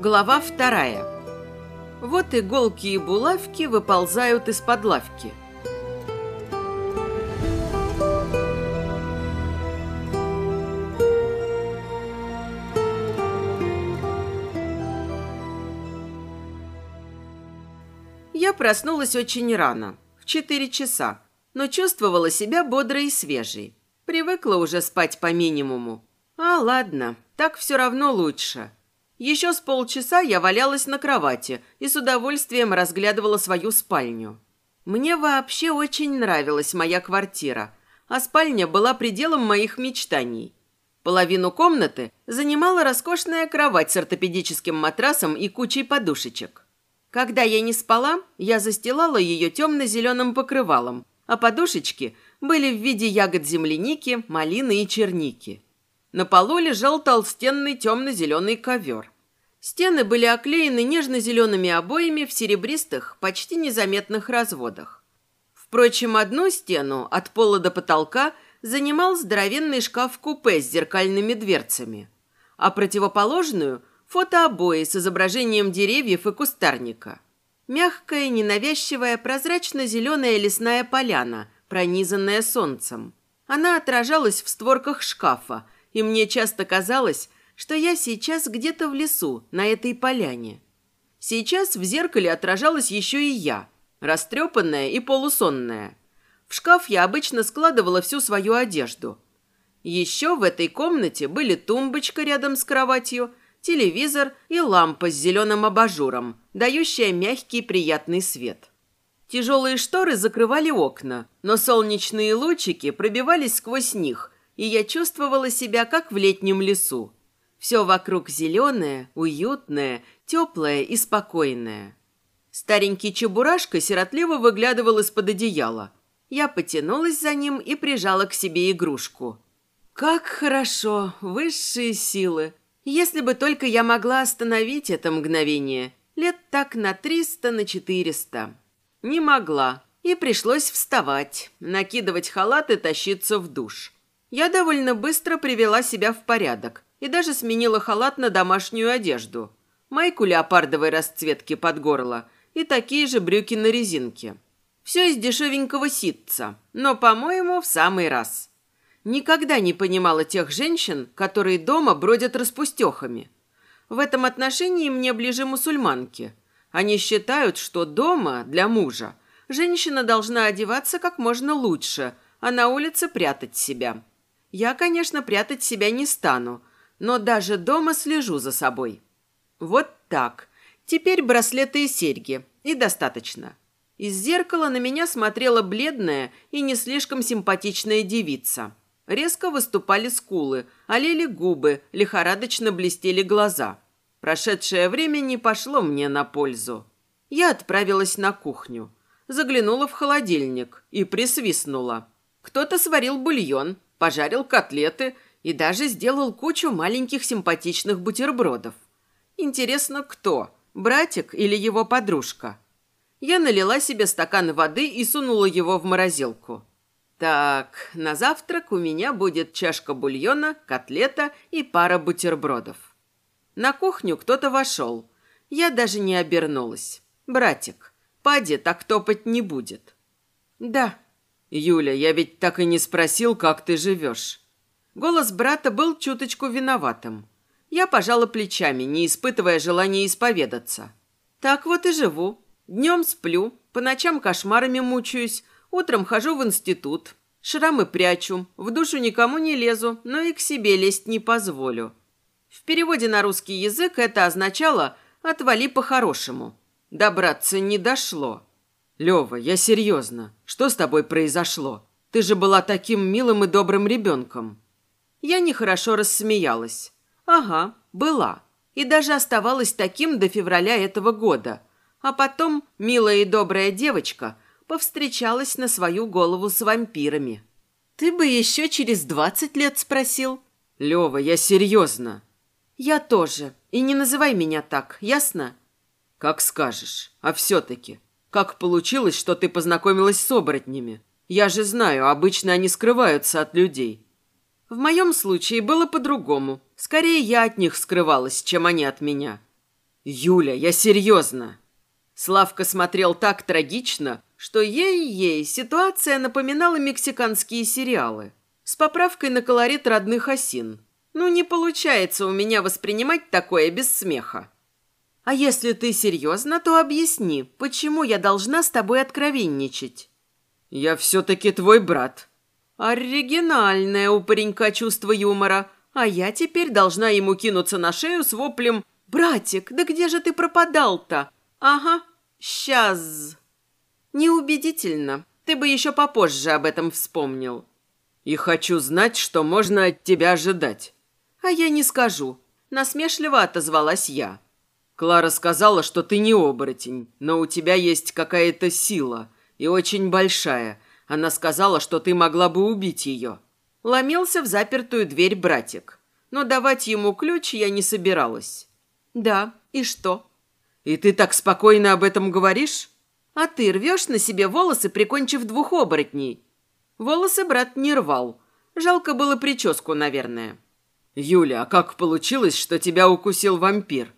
Глава вторая. Вот иголки и булавки выползают из-под лавки. Я проснулась очень рано, в 4 часа, но чувствовала себя бодрой и свежей. Привыкла уже спать по минимуму. А ладно, так все равно лучше. Еще с полчаса я валялась на кровати и с удовольствием разглядывала свою спальню. Мне вообще очень нравилась моя квартира, а спальня была пределом моих мечтаний. Половину комнаты занимала роскошная кровать с ортопедическим матрасом и кучей подушечек. Когда я не спала, я застилала ее темно-зеленым покрывалом, а подушечки были в виде ягод земляники, малины и черники. На полу лежал толстенный темно-зеленый ковер. Стены были оклеены нежно-зелеными обоями в серебристых, почти незаметных разводах. Впрочем, одну стену от пола до потолка занимал здоровенный шкаф-купе с зеркальными дверцами, а противоположную – фотообои с изображением деревьев и кустарника. Мягкая, ненавязчивая, прозрачно-зеленая лесная поляна, пронизанная солнцем. Она отражалась в створках шкафа – и мне часто казалось, что я сейчас где-то в лесу, на этой поляне. Сейчас в зеркале отражалась еще и я, растрепанная и полусонная. В шкаф я обычно складывала всю свою одежду. Еще в этой комнате были тумбочка рядом с кроватью, телевизор и лампа с зеленым абажуром, дающая мягкий приятный свет. Тяжелые шторы закрывали окна, но солнечные лучики пробивались сквозь них – и я чувствовала себя как в летнем лесу. Все вокруг зеленое, уютное, теплое и спокойное. Старенький чебурашка сиротливо выглядывал из-под одеяла. Я потянулась за ним и прижала к себе игрушку. Как хорошо, высшие силы. Если бы только я могла остановить это мгновение. Лет так на триста, на четыреста. Не могла. И пришлось вставать, накидывать халат и тащиться в душ. Я довольно быстро привела себя в порядок и даже сменила халат на домашнюю одежду. Майку леопардовой расцветки под горло и такие же брюки на резинке. Все из дешевенького ситца, но, по-моему, в самый раз. Никогда не понимала тех женщин, которые дома бродят распустехами. В этом отношении мне ближе мусульманки. Они считают, что дома для мужа женщина должна одеваться как можно лучше, а на улице прятать себя. Я, конечно, прятать себя не стану, но даже дома слежу за собой. Вот так. Теперь браслеты и серьги. И достаточно. Из зеркала на меня смотрела бледная и не слишком симпатичная девица. Резко выступали скулы, олели губы, лихорадочно блестели глаза. Прошедшее время не пошло мне на пользу. Я отправилась на кухню. Заглянула в холодильник и присвистнула. Кто-то сварил бульон, пожарил котлеты и даже сделал кучу маленьких симпатичных бутербродов. Интересно, кто? Братик или его подружка? Я налила себе стакан воды и сунула его в морозилку. Так, на завтрак у меня будет чашка бульона, котлета и пара бутербродов. На кухню кто-то вошел. Я даже не обернулась. Братик, паде так топать не будет. Да, «Юля, я ведь так и не спросил, как ты живешь». Голос брата был чуточку виноватым. Я пожала плечами, не испытывая желания исповедаться. «Так вот и живу. Днем сплю, по ночам кошмарами мучаюсь, утром хожу в институт, шрамы прячу, в душу никому не лезу, но и к себе лезть не позволю». В переводе на русский язык это означало «отвали по-хорошему». Добраться не дошло. «Лёва, я серьезно. Что с тобой произошло? Ты же была таким милым и добрым ребенком». Я нехорошо рассмеялась. «Ага, была. И даже оставалась таким до февраля этого года. А потом милая и добрая девочка повстречалась на свою голову с вампирами». «Ты бы еще через двадцать лет спросил». «Лёва, я серьезно». «Я тоже. И не называй меня так, ясно?» «Как скажешь. А все-таки, как получилось, что ты познакомилась с оборотнями? Я же знаю, обычно они скрываются от людей. В моем случае было по-другому. Скорее, я от них скрывалась, чем они от меня. «Юля, я серьезно!» Славка смотрел так трагично, что ей-ей ситуация напоминала мексиканские сериалы с поправкой на колорит родных осин. Ну, не получается у меня воспринимать такое без смеха. А если ты серьезно, то объясни, почему я должна с тобой откровенничать? Я все-таки твой брат. Оригинальное у паренька чувство юмора, а я теперь должна ему кинуться на шею с воплем «Братик, да где же ты пропадал-то?» «Ага, сейчас». Неубедительно. Ты бы еще попозже об этом вспомнил. И хочу знать, что можно от тебя ожидать. А я не скажу. Насмешливо отозвалась я. Клара сказала, что ты не оборотень, но у тебя есть какая-то сила, и очень большая. Она сказала, что ты могла бы убить ее. Ломился в запертую дверь братик. Но давать ему ключ я не собиралась. Да, и что? И ты так спокойно об этом говоришь? А ты рвешь на себе волосы, прикончив двух оборотней. Волосы брат не рвал. Жалко было прическу, наверное. Юля, а как получилось, что тебя укусил вампир?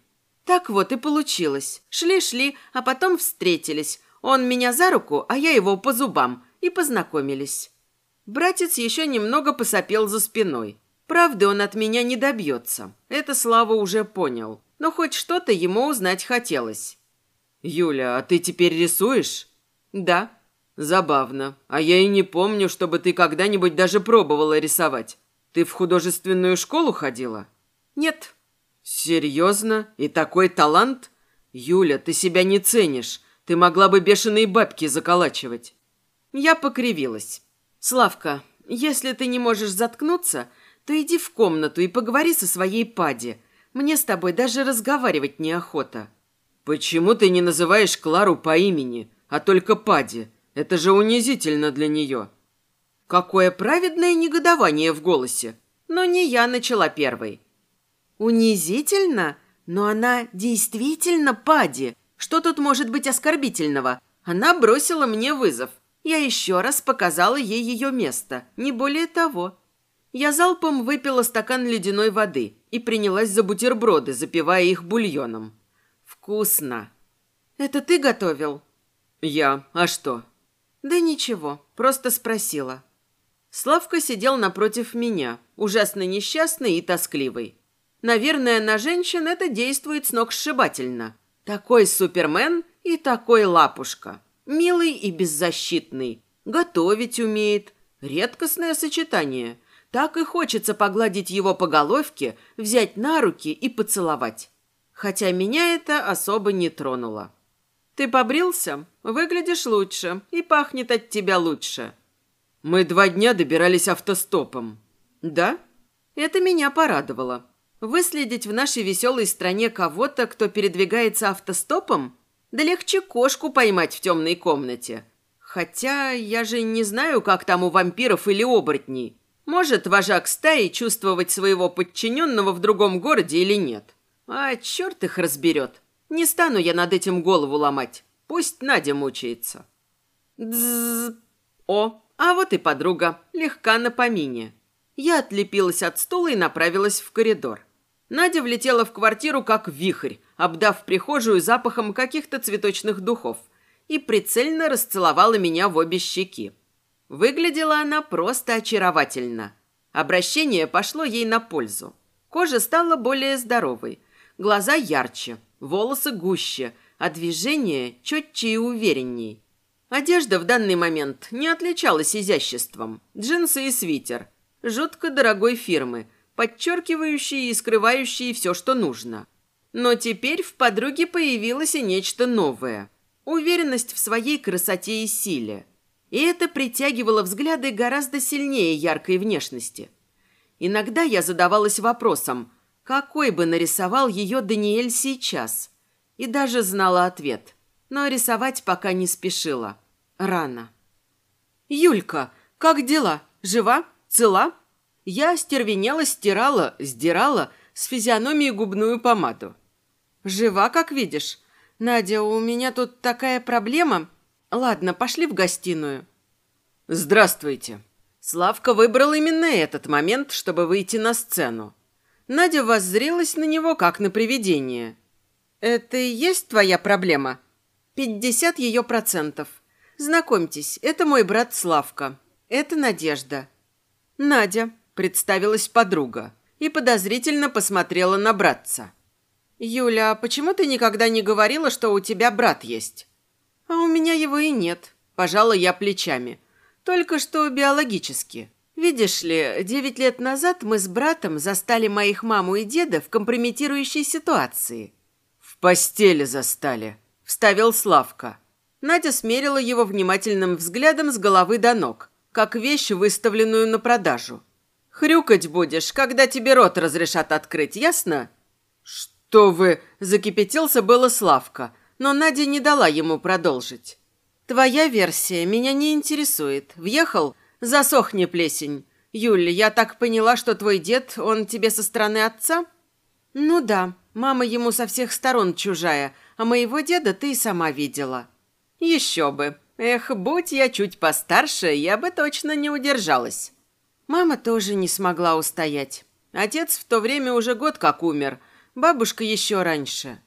Так вот и получилось. Шли-шли, а потом встретились. Он меня за руку, а я его по зубам. И познакомились. Братец еще немного посопел за спиной. Правды он от меня не добьется. Это Слава уже понял. Но хоть что-то ему узнать хотелось. «Юля, а ты теперь рисуешь?» «Да». «Забавно. А я и не помню, чтобы ты когда-нибудь даже пробовала рисовать. Ты в художественную школу ходила?» «Нет». «Серьезно? И такой талант? Юля, ты себя не ценишь. Ты могла бы бешеные бабки заколачивать». Я покривилась. «Славка, если ты не можешь заткнуться, то иди в комнату и поговори со своей пади. Мне с тобой даже разговаривать неохота». «Почему ты не называешь Клару по имени, а только Пади? Это же унизительно для нее». Какое праведное негодование в голосе. Но не я начала первой. Унизительно? Но она действительно Пади. Что тут может быть оскорбительного? Она бросила мне вызов. Я еще раз показала ей ее место, не более того. Я залпом выпила стакан ледяной воды и принялась за бутерброды, запивая их бульоном. Вкусно. Это ты готовил? Я. А что? Да ничего, просто спросила. Славка сидел напротив меня, ужасно несчастный и тоскливый. Наверное, на женщин это действует сногсшибательно. Такой супермен и такой лапушка. Милый и беззащитный. Готовить умеет. Редкостное сочетание. Так и хочется погладить его по головке, взять на руки и поцеловать. Хотя меня это особо не тронуло. Ты побрился? Выглядишь лучше и пахнет от тебя лучше. Мы два дня добирались автостопом. Да? Это меня порадовало. Выследить в нашей веселой стране кого-то, кто передвигается автостопом? Да легче кошку поймать в темной комнате. Хотя я же не знаю, как там у вампиров или оборотней. Может вожак стаи чувствовать своего подчиненного в другом городе или нет? А черт их разберет. Не стану я над этим голову ломать. Пусть Надя мучается. Дз. О, а вот и подруга. Легка на помине. Я отлепилась от стула и направилась в коридор. Надя влетела в квартиру как вихрь, обдав прихожую запахом каких-то цветочных духов, и прицельно расцеловала меня в обе щеки. Выглядела она просто очаровательно. Обращение пошло ей на пользу. Кожа стала более здоровой, глаза ярче, волосы гуще, а движения четче и уверенней. Одежда в данный момент не отличалась изяществом. Джинсы и свитер. Жутко дорогой фирмы – подчеркивающие и скрывающие все, что нужно. Но теперь в подруге появилось и нечто новое. Уверенность в своей красоте и силе. И это притягивало взгляды гораздо сильнее яркой внешности. Иногда я задавалась вопросом, какой бы нарисовал ее Даниэль сейчас. И даже знала ответ. Но рисовать пока не спешила. Рано. «Юлька, как дела? Жива? Цела?» Я остервенела, стирала, сдирала с физиономии губную помаду. «Жива, как видишь. Надя, у меня тут такая проблема. Ладно, пошли в гостиную». «Здравствуйте». Славка выбрал именно этот момент, чтобы выйти на сцену. Надя воззрелась на него, как на привидение. Это и есть твоя проблема? Пятьдесят ее процентов. Знакомьтесь, это мой брат Славка. Это Надежда. Надя, представилась подруга и подозрительно посмотрела на братца. «Юля, а почему ты никогда не говорила, что у тебя брат есть?» «А у меня его и нет», – пожала я плечами. «Только что биологически. Видишь ли, девять лет назад мы с братом застали моих маму и деда в компрометирующей ситуации». «В постели застали», – вставил Славка. Надя смерила его внимательным взглядом с головы до ног, как вещь, выставленную на продажу. «Хрюкать будешь, когда тебе рот разрешат открыть, ясно?» «Что вы?» – закипятился было Славка, но Надя не дала ему продолжить. «Твоя версия меня не интересует. Въехал? Засохни, плесень. Юль, я так поняла, что твой дед, он тебе со стороны отца?» «Ну да, мама ему со всех сторон чужая, а моего деда ты и сама видела». «Еще бы. Эх, будь я чуть постарше, я бы точно не удержалась». Мама тоже не смогла устоять. Отец в то время уже год как умер – Бабушка еще раньше.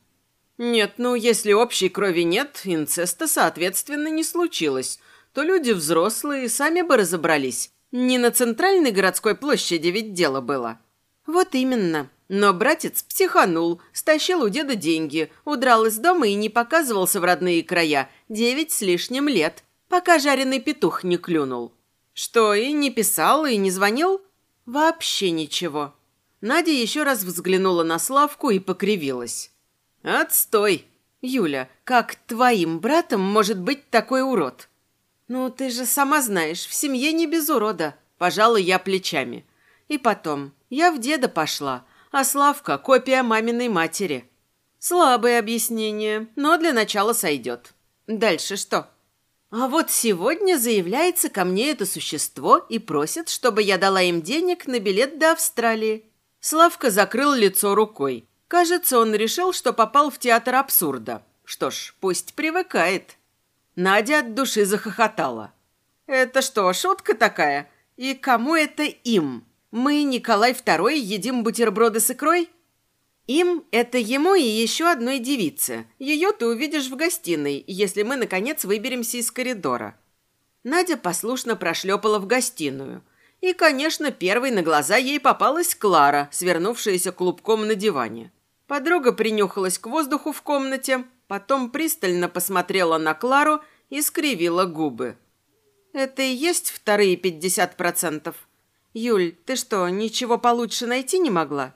Нет, ну, если общей крови нет, инцеста, соответственно, не случилось, то люди взрослые сами бы разобрались. Не на центральной городской площади ведь дело было. Вот именно. Но братец психанул, стащил у деда деньги, удрал из дома и не показывался в родные края девять с лишним лет, пока жареный петух не клюнул. Что, и не писал, и не звонил? Вообще ничего. Надя еще раз взглянула на Славку и покривилась. «Отстой! Юля, как твоим братом может быть такой урод?» «Ну, ты же сама знаешь, в семье не без урода», – пожала я плечами. «И потом, я в деда пошла, а Славка – копия маминой матери». Слабое объяснение, но для начала сойдет. Дальше что? А вот сегодня заявляется ко мне это существо и просит, чтобы я дала им денег на билет до Австралии. Славка закрыл лицо рукой. Кажется, он решил, что попал в театр абсурда. Что ж, пусть привыкает. Надя от души захохотала. «Это что, шутка такая? И кому это им? Мы, Николай II, едим бутерброды с икрой?» «Им» – это ему и еще одной девице. Ее ты увидишь в гостиной, если мы, наконец, выберемся из коридора. Надя послушно прошлепала в гостиную – и, конечно, первой на глаза ей попалась Клара, свернувшаяся клубком на диване. Подруга принюхалась к воздуху в комнате, потом пристально посмотрела на Клару и скривила губы. «Это и есть вторые пятьдесят процентов? Юль, ты что, ничего получше найти не могла?»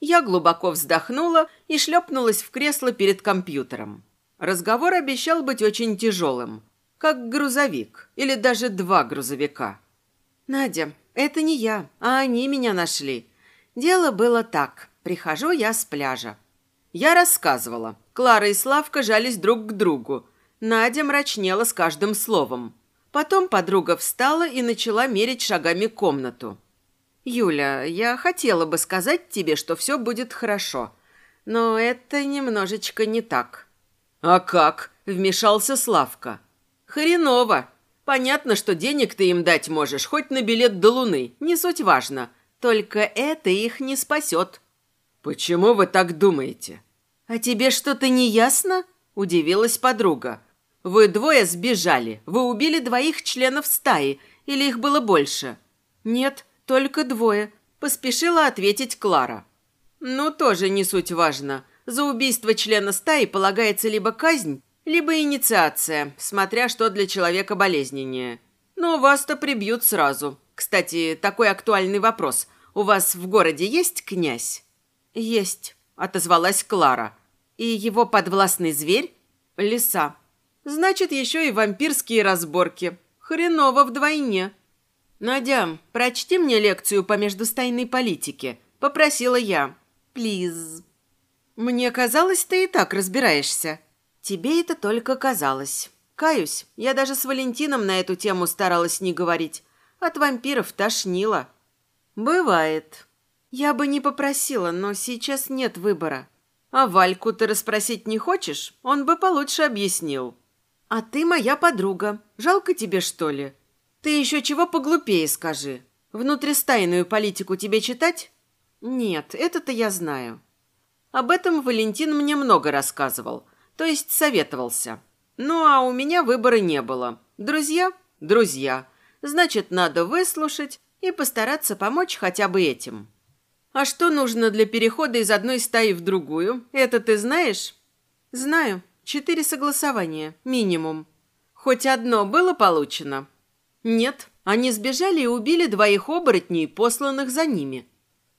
Я глубоко вздохнула и шлепнулась в кресло перед компьютером. Разговор обещал быть очень тяжелым, как грузовик или даже два грузовика. «Надя, это не я, а они меня нашли. Дело было так. Прихожу я с пляжа. Я рассказывала. Клара и Славка жались друг к другу. Надя мрачнела с каждым словом. Потом подруга встала и начала мерить шагами комнату. «Юля, я хотела бы сказать тебе, что все будет хорошо, но это немножечко не так». «А как?» – вмешался Славка. «Хреново. Понятно, что денег ты им дать можешь, хоть на билет до Луны, не суть важно. Только это их не спасет». «Почему вы так думаете?» «А тебе что-то не ясно?» – удивилась подруга. «Вы двое сбежали. Вы убили двоих членов стаи. Или их было больше?» «Нет, только двое», – поспешила ответить Клара. «Ну, тоже не суть важно. За убийство члена стаи полагается либо казнь, либо инициация, смотря что для человека болезненнее. Но вас-то прибьют сразу. Кстати, такой актуальный вопрос. У вас в городе есть князь? Есть, отозвалась Клара. И его подвластный зверь? Лиса. Значит, еще и вампирские разборки. Хреново вдвойне. Надя, прочти мне лекцию по междустайной политике, попросила я. Плиз. Мне казалось, ты и так разбираешься. Тебе это только казалось. Каюсь, я даже с Валентином на эту тему старалась не говорить. От вампиров тошнило. Бывает. Я бы не попросила, но сейчас нет выбора. А Вальку ты расспросить не хочешь? Он бы получше объяснил. А ты моя подруга. Жалко тебе, что ли? Ты еще чего поглупее скажи. Внутристайную политику тебе читать? Нет, это-то я знаю. Об этом Валентин мне много рассказывал, то есть советовался. Ну, а у меня выбора не было. Друзья? Друзья. Значит, надо выслушать и постараться помочь хотя бы этим. А что нужно для перехода из одной стаи в другую? Это ты знаешь? Знаю. Четыре согласования. Минимум. Хоть одно было получено? Нет. Они сбежали и убили двоих оборотней, посланных за ними.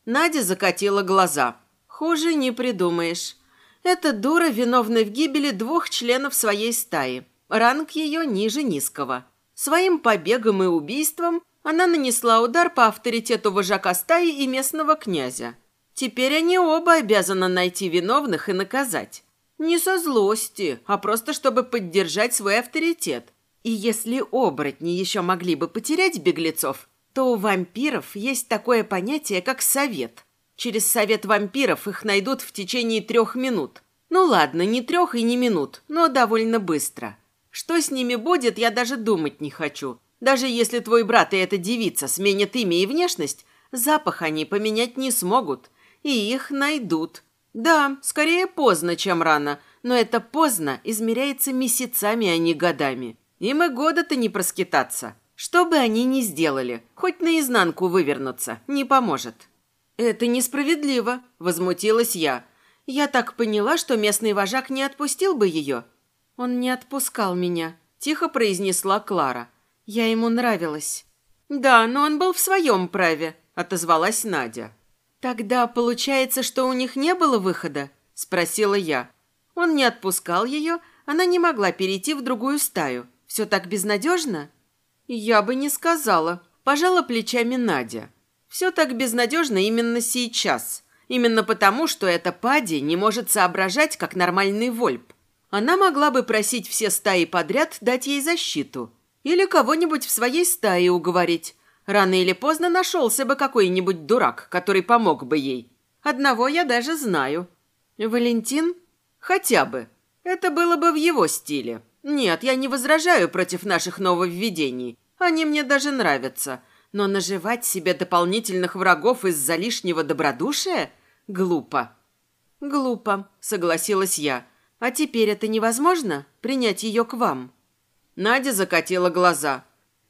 Надя закатила глаза. Хуже не придумаешь. Эта дура виновна в гибели двух членов своей стаи. Ранг ее ниже низкого. Своим побегом и убийством она нанесла удар по авторитету вожака стаи и местного князя. Теперь они оба обязаны найти виновных и наказать. Не со злости, а просто чтобы поддержать свой авторитет. И если оборотни еще могли бы потерять беглецов, то у вампиров есть такое понятие, как совет. Через совет вампиров их найдут в течение трех минут. Ну ладно, не трех и не минут, но довольно быстро. Что с ними будет, я даже думать не хочу. Даже если твой брат и эта девица сменят имя и внешность, запах они поменять не смогут. И их найдут. Да, скорее поздно, чем рано, но это поздно измеряется месяцами, а не годами. Им и года-то не проскитаться. Что бы они ни сделали, хоть наизнанку вывернуться, не поможет. «Это несправедливо», – возмутилась я. «Я так поняла, что местный вожак не отпустил бы ее». «Он не отпускал меня», – тихо произнесла Клара. Я ему нравилась. Да, но он был в своем праве, отозвалась Надя. Тогда получается, что у них не было выхода? Спросила я. Он не отпускал ее, она не могла перейти в другую стаю. Все так безнадежно? Я бы не сказала. Пожала плечами Надя. Все так безнадежно именно сейчас. Именно потому, что эта Пади не может соображать, как нормальный вольп. Она могла бы просить все стаи подряд дать ей защиту – или кого-нибудь в своей стае уговорить. Рано или поздно нашелся бы какой-нибудь дурак, который помог бы ей. Одного я даже знаю. Валентин? Хотя бы. Это было бы в его стиле. Нет, я не возражаю против наших нововведений. Они мне даже нравятся. Но наживать себе дополнительных врагов из-за лишнего добродушия? Глупо. Глупо, согласилась я. А теперь это невозможно? Принять ее к вам? Надя закатила глаза.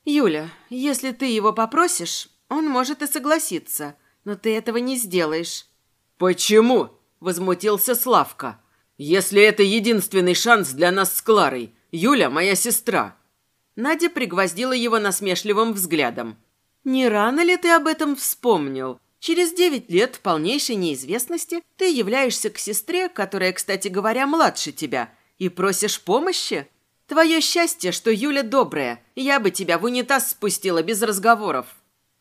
«Юля, если ты его попросишь, он может и согласиться, но ты этого не сделаешь». «Почему?» – возмутился Славка. «Если это единственный шанс для нас с Кларой. Юля – моя сестра». Надя пригвоздила его насмешливым взглядом. «Не рано ли ты об этом вспомнил? Через девять лет полнейшей неизвестности ты являешься к сестре, которая, кстати говоря, младше тебя, и просишь помощи?» Твое счастье, что Юля добрая. Я бы тебя в унитаз спустила без разговоров».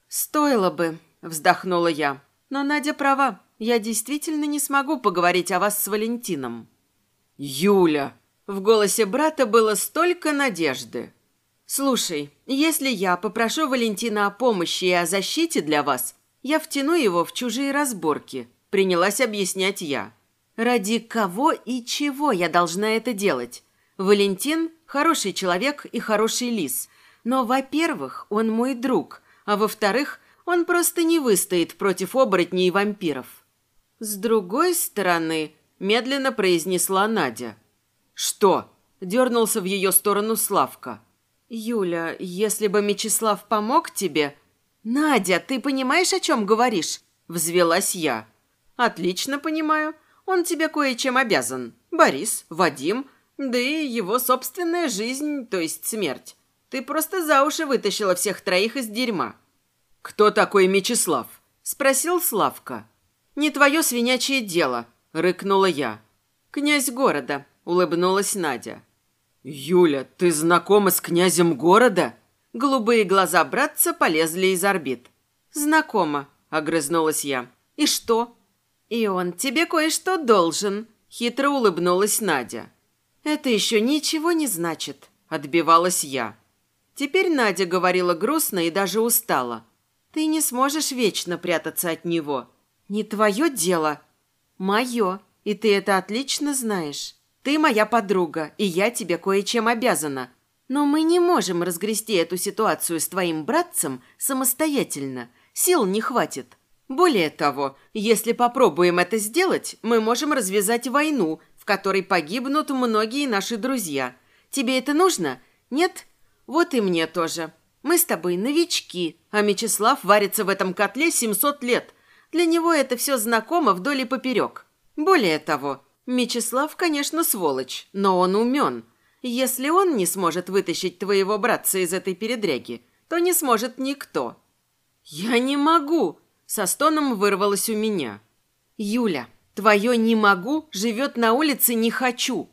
«Стоило бы», – вздохнула я. «Но Надя права. Я действительно не смогу поговорить о вас с Валентином». «Юля!» В голосе брата было столько надежды. «Слушай, если я попрошу Валентина о помощи и о защите для вас, я втяну его в чужие разборки», – принялась объяснять я. «Ради кого и чего я должна это делать? Валентин Хороший человек и хороший лис. Но, во-первых, он мой друг, а во-вторых, он просто не выстоит против оборотней и вампиров. С другой стороны, медленно произнесла Надя. «Что?» – дернулся в ее сторону Славка. «Юля, если бы Мечислав помог тебе...» «Надя, ты понимаешь, о чем говоришь?» – взвелась я. «Отлично понимаю. Он тебе кое-чем обязан. Борис, Вадим, да и его собственная жизнь, то есть смерть. Ты просто за уши вытащила всех троих из дерьма. «Кто такой Мечислав?» – спросил Славка. «Не твое свинячье дело», – рыкнула я. «Князь города», – улыбнулась Надя. «Юля, ты знакома с князем города?» Голубые глаза братца полезли из орбит. «Знакома», – огрызнулась я. «И что?» «И он тебе кое-что должен», – хитро улыбнулась Надя. «Это еще ничего не значит», – отбивалась я. Теперь Надя говорила грустно и даже устала. «Ты не сможешь вечно прятаться от него. Не твое дело. Мое, и ты это отлично знаешь. Ты моя подруга, и я тебе кое-чем обязана. Но мы не можем разгрести эту ситуацию с твоим братцем самостоятельно. Сил не хватит. Более того, если попробуем это сделать, мы можем развязать войну, в которой погибнут многие наши друзья. Тебе это нужно? Нет? Вот и мне тоже. Мы с тобой новички, а Мечислав варится в этом котле 700 лет. Для него это все знакомо вдоль и поперек. Более того, Мечислав, конечно, сволочь, но он умен. Если он не сможет вытащить твоего братца из этой передряги, то не сможет никто. «Я не могу!» – со стоном вырвалось у меня. «Юля, твое «не могу» живет на улице «не хочу».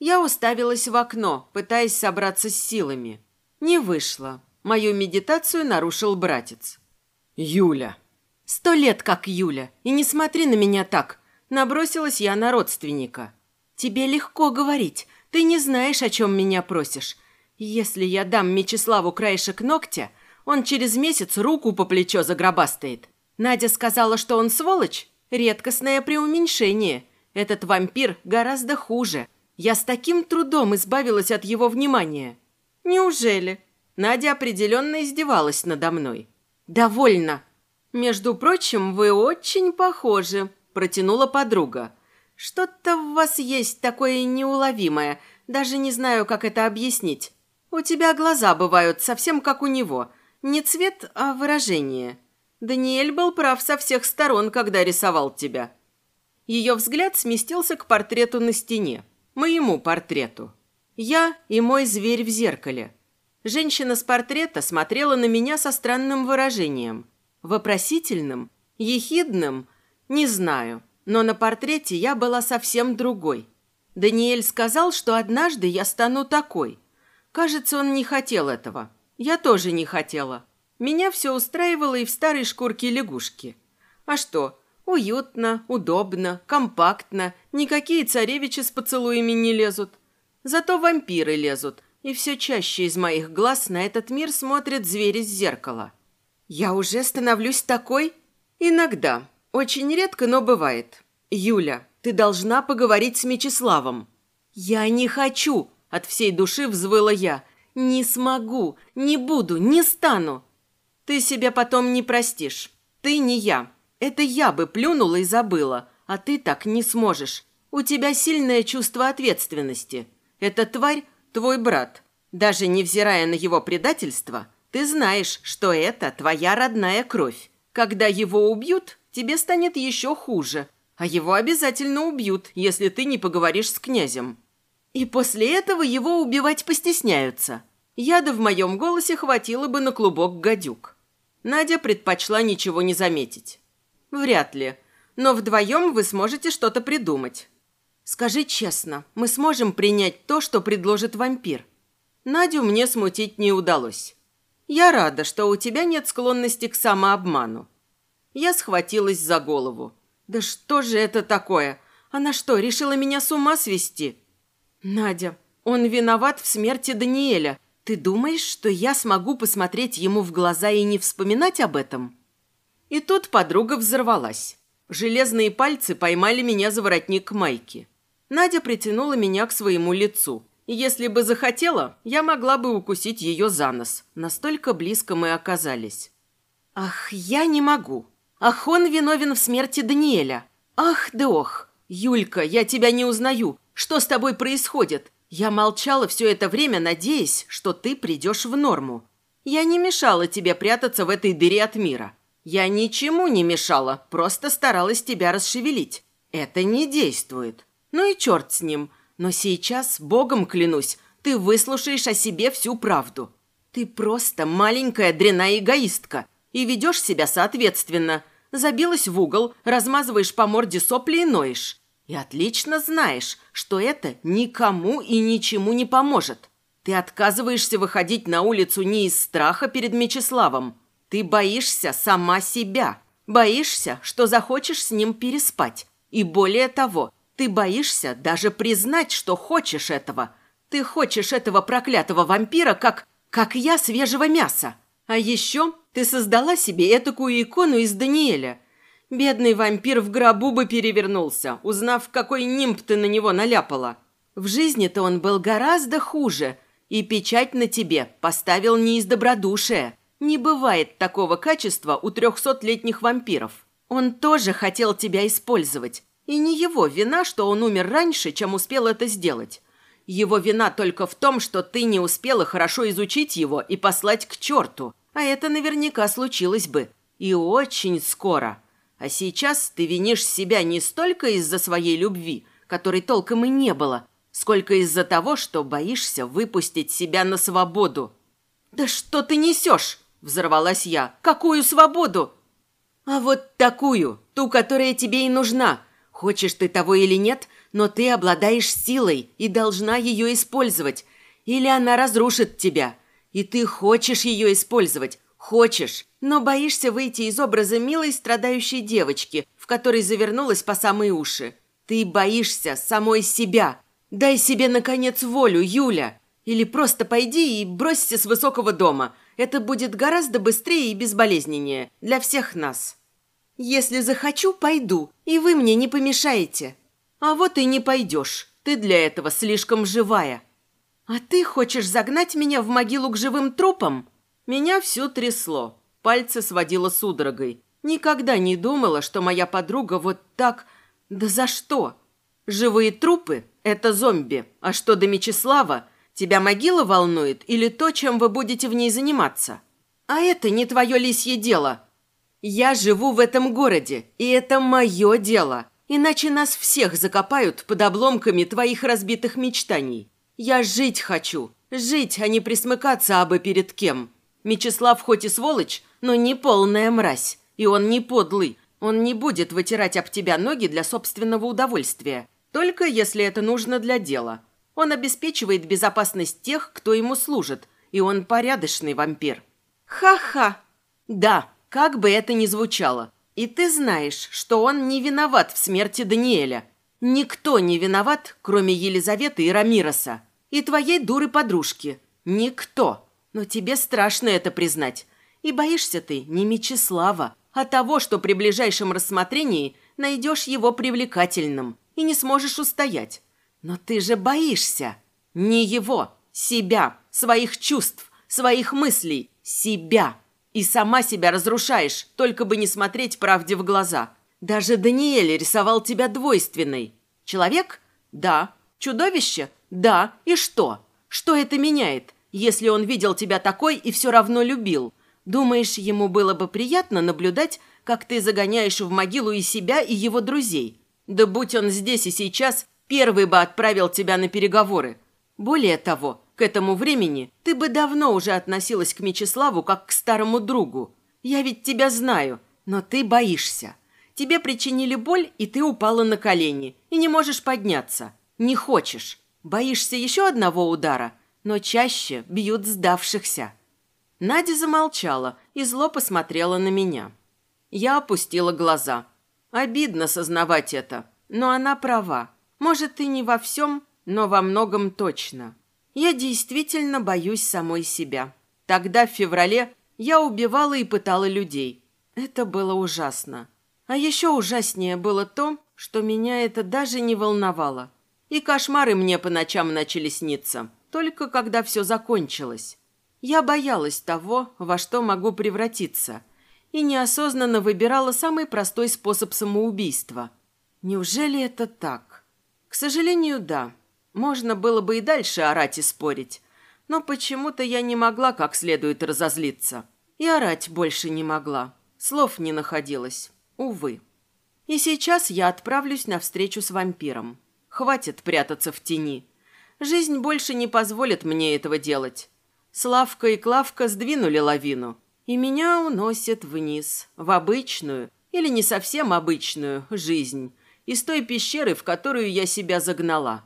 Я уставилась в окно, пытаясь собраться с силами. Не вышло. Мою медитацию нарушил братец. «Юля!» «Сто лет как Юля, и не смотри на меня так. Набросилась я на родственника. «Тебе легко говорить. Ты не знаешь, о чем меня просишь. Если я дам Мечиславу краешек ногтя, он через месяц руку по плечо загробастает. Надя сказала, что он сволочь? Редкостное преуменьшение. Этот вампир гораздо хуже. Я с таким трудом избавилась от его внимания». «Неужели?» Надя определенно издевалась надо мной. «Довольно. Между прочим, вы очень похожи», протянула подруга. «Что-то в вас есть такое неуловимое, даже не знаю, как это объяснить. У тебя глаза бывают совсем как у него. Не цвет, а выражение. Даниэль был прав со всех сторон, когда рисовал тебя». Ее взгляд сместился к портрету на стене. Моему портрету. Я и мой зверь в зеркале. Женщина с портрета смотрела на меня со странным выражением. Вопросительным, ехидным – не знаю, но на портрете я была совсем другой. Даниэль сказал, что однажды я стану такой. Кажется, он не хотел этого. Я тоже не хотела. Меня все устраивало и в старой шкурке лягушки. А что, уютно, удобно, компактно, никакие царевичи с поцелуями не лезут. Зато вампиры лезут, и все чаще из моих глаз на этот мир смотрят звери с зеркала. Я уже становлюсь такой? Иногда, очень редко, но бывает. Юля, ты должна поговорить с Мечиславом. Я не хочу, от всей души взвыла я. Не смогу, не буду, не стану. Ты себя потом не простишь. Ты не я. Это я бы плюнула и забыла, а ты так не сможешь. У тебя сильное чувство ответственности. Эта тварь твой брат. Даже невзирая на его предательство, ты знаешь, что это твоя родная кровь. Когда его убьют, тебе станет еще хуже, а его обязательно убьют, если ты не поговоришь с князем. И после этого его убивать постесняются. Яда в моем голосе хватило бы на клубок гадюк. Надя предпочла ничего не заметить. Вряд ли. Но вдвоем вы сможете что-то придумать. Скажи честно, мы сможем принять то, что предложит вампир? Надю мне смутить не удалось. Я рада, что у тебя нет склонности к самообману. Я схватилась за голову. «Да что же это такое? Она что, решила меня с ума свести?» «Надя, он виноват в смерти Даниэля. Ты думаешь, что я смогу посмотреть ему в глаза и не вспоминать об этом?» И тут подруга взорвалась. Железные пальцы поймали меня за воротник майки. Надя притянула меня к своему лицу. Если бы захотела, я могла бы укусить ее за нос. Настолько близко мы оказались. «Ах, я не могу!» Ах, он виновен в смерти Даниэля. Ах, да ох. Юлька, я тебя не узнаю. Что с тобой происходит? Я молчала все это время, надеясь, что ты придешь в норму. Я не мешала тебе прятаться в этой дыре от мира. Я ничему не мешала, просто старалась тебя расшевелить. Это не действует. Ну и черт с ним. Но сейчас, богом клянусь, ты выслушаешь о себе всю правду. Ты просто маленькая дряная эгоистка – и ведешь себя соответственно. Забилась в угол, размазываешь по морде сопли и ноешь. И отлично знаешь, что это никому и ничему не поможет. Ты отказываешься выходить на улицу не из страха перед Мечиславом. Ты боишься сама себя. Боишься, что захочешь с ним переспать. И более того, ты боишься даже признать, что хочешь этого. Ты хочешь этого проклятого вампира, как... как я свежего мяса. А еще ты создала себе этакую икону из Даниэля. Бедный вампир в гробу бы перевернулся, узнав, какой нимб ты на него наляпала. В жизни-то он был гораздо хуже, и печать на тебе поставил не из добродушия. Не бывает такого качества у трехсотлетних вампиров. Он тоже хотел тебя использовать. И не его вина, что он умер раньше, чем успел это сделать. Его вина только в том, что ты не успела хорошо изучить его и послать к черту. А это наверняка случилось бы. И очень скоро. А сейчас ты винишь себя не столько из-за своей любви, которой толком и не было, сколько из-за того, что боишься выпустить себя на свободу. «Да что ты несешь?» – взорвалась я. «Какую свободу?» «А вот такую, ту, которая тебе и нужна. Хочешь ты того или нет, но ты обладаешь силой и должна ее использовать. Или она разрушит тебя. И ты хочешь ее использовать. Хочешь, но боишься выйти из образа милой страдающей девочки, в которой завернулась по самые уши. Ты боишься самой себя. Дай себе, наконец, волю, Юля. Или просто пойди и бросься с высокого дома. Это будет гораздо быстрее и безболезненнее для всех нас. Если захочу, пойду, и вы мне не помешаете. А вот и не пойдешь. Ты для этого слишком живая. А ты хочешь загнать меня в могилу к живым трупам? Меня все трясло. Пальцы сводило судорогой. Никогда не думала, что моя подруга вот так... Да за что? Живые трупы – это зомби. А что до Мечислава? Тебя могила волнует или то, чем вы будете в ней заниматься? А это не твое лисье дело – я живу в этом городе, и это мое дело. Иначе нас всех закопают под обломками твоих разбитых мечтаний. Я жить хочу. Жить, а не присмыкаться абы перед кем. Мечислав хоть и сволочь, но не полная мразь. И он не подлый. Он не будет вытирать об тебя ноги для собственного удовольствия. Только если это нужно для дела. Он обеспечивает безопасность тех, кто ему служит. И он порядочный вампир. Ха-ха. Да, как бы это ни звучало. И ты знаешь, что он не виноват в смерти Даниэля. Никто не виноват, кроме Елизаветы и Рамироса. И твоей дуры-подружки. Никто. Но тебе страшно это признать. И боишься ты не Мечислава, а того, что при ближайшем рассмотрении найдешь его привлекательным и не сможешь устоять. Но ты же боишься. Не его, себя, своих чувств, своих мыслей, себя. И сама себя разрушаешь, только бы не смотреть правде в глаза. Даже Даниэль рисовал тебя двойственной. Человек? Да. Чудовище? Да. И что? Что это меняет, если он видел тебя такой и все равно любил? Думаешь, ему было бы приятно наблюдать, как ты загоняешь в могилу и себя, и его друзей? Да будь он здесь и сейчас, первый бы отправил тебя на переговоры. Более того, к этому времени ты бы давно уже относилась к Мечиславу как к старому другу. Я ведь тебя знаю, но ты боишься. Тебе причинили боль, и ты упала на колени, и не можешь подняться. Не хочешь. Боишься еще одного удара, но чаще бьют сдавшихся. Надя замолчала и зло посмотрела на меня. Я опустила глаза. Обидно сознавать это, но она права. Может, и не во всем, но во многом точно. Я действительно боюсь самой себя. Тогда, в феврале, я убивала и пытала людей. Это было ужасно. А еще ужаснее было то, что меня это даже не волновало. И кошмары мне по ночам начали сниться, только когда все закончилось. Я боялась того, во что могу превратиться, и неосознанно выбирала самый простой способ самоубийства. Неужели это так? К сожалению, да. Можно было бы и дальше орать и спорить, но почему-то я не могла как следует разозлиться. И орать больше не могла. Слов не находилось. Увы. И сейчас я отправлюсь на встречу с вампиром. Хватит прятаться в тени. Жизнь больше не позволит мне этого делать. Славка и Клавка сдвинули лавину, и меня уносят вниз, в обычную, или не совсем обычную, жизнь, из той пещеры, в которую я себя загнала.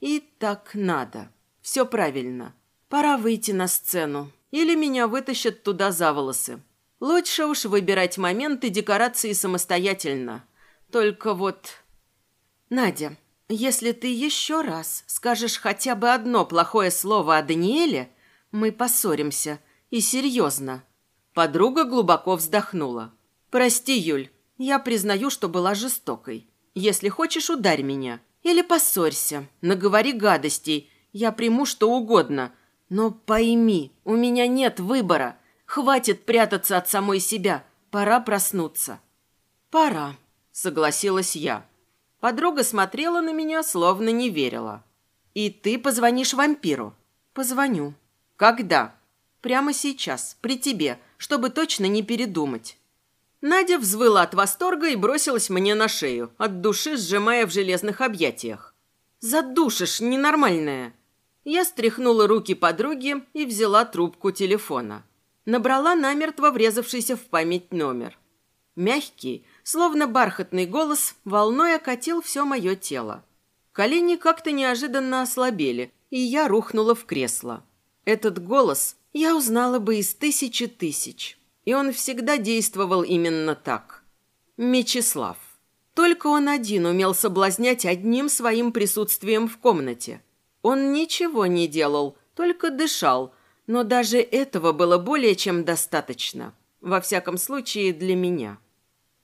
И так надо. Все правильно. Пора выйти на сцену. Или меня вытащат туда за волосы. Лучше уж выбирать моменты декорации самостоятельно. Только вот... Надя, если ты еще раз скажешь хотя бы одно плохое слово о Даниэле, мы поссоримся. И серьезно. Подруга глубоко вздохнула. «Прости, Юль, я признаю, что была жестокой. Если хочешь, ударь меня. Или поссорься, наговори гадостей, я приму что угодно. Но пойми, у меня нет выбора. Хватит прятаться от самой себя, пора проснуться». «Пора», — согласилась я. Подруга смотрела на меня, словно не верила. «И ты позвонишь вампиру?» «Позвоню». «Когда?» «Прямо сейчас, при тебе, чтобы точно не передумать». Надя взвыла от восторга и бросилась мне на шею, от души сжимая в железных объятиях. «Задушишь, ненормальная!» Я стряхнула руки подруги и взяла трубку телефона. Набрала намертво врезавшийся в память номер. Мягкий, словно бархатный голос, волной окатил все мое тело. Колени как-то неожиданно ослабели, и я рухнула в кресло. Этот голос я узнала бы из тысячи тысяч. И он всегда действовал именно так. Мечислав. Только он один умел соблазнять одним своим присутствием в комнате. Он ничего не делал, только дышал, но даже этого было более чем достаточно. Во всяком случае, для меня.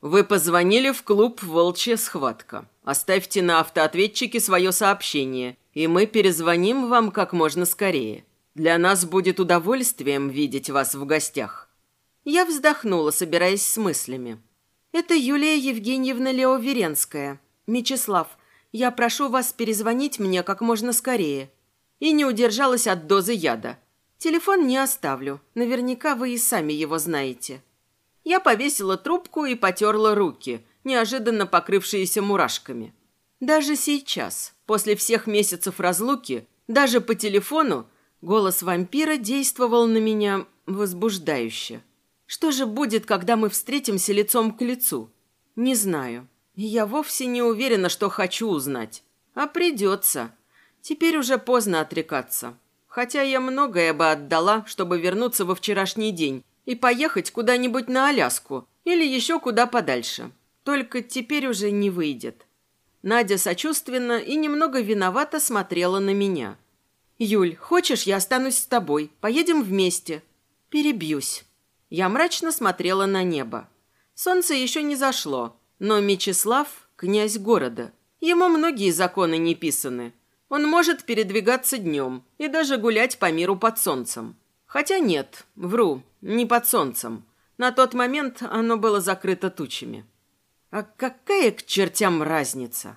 Вы позвонили в клуб «Волчья схватка». Оставьте на автоответчике свое сообщение, и мы перезвоним вам как можно скорее. Для нас будет удовольствием видеть вас в гостях. Я вздохнула, собираясь с мыслями. «Это Юлия Евгеньевна Леоверенская. Мечислав, я прошу вас перезвонить мне как можно скорее». И не удержалась от дозы яда. «Телефон не оставлю. Наверняка вы и сами его знаете». Я повесила трубку и потерла руки, неожиданно покрывшиеся мурашками. Даже сейчас, после всех месяцев разлуки, даже по телефону, голос вампира действовал на меня возбуждающе. Что же будет, когда мы встретимся лицом к лицу? Не знаю. Я вовсе не уверена, что хочу узнать. А придется. Теперь уже поздно отрекаться. Хотя я многое бы отдала, чтобы вернуться во вчерашний день и поехать куда-нибудь на Аляску или еще куда подальше. Только теперь уже не выйдет. Надя сочувственно и немного виновато смотрела на меня. «Юль, хочешь, я останусь с тобой? Поедем вместе?» «Перебьюсь». Я мрачно смотрела на небо. Солнце еще не зашло, но Мечислав – князь города. Ему многие законы не писаны. Он может передвигаться днем и даже гулять по миру под солнцем. Хотя нет, вру, не под солнцем. На тот момент оно было закрыто тучами. А какая к чертям разница?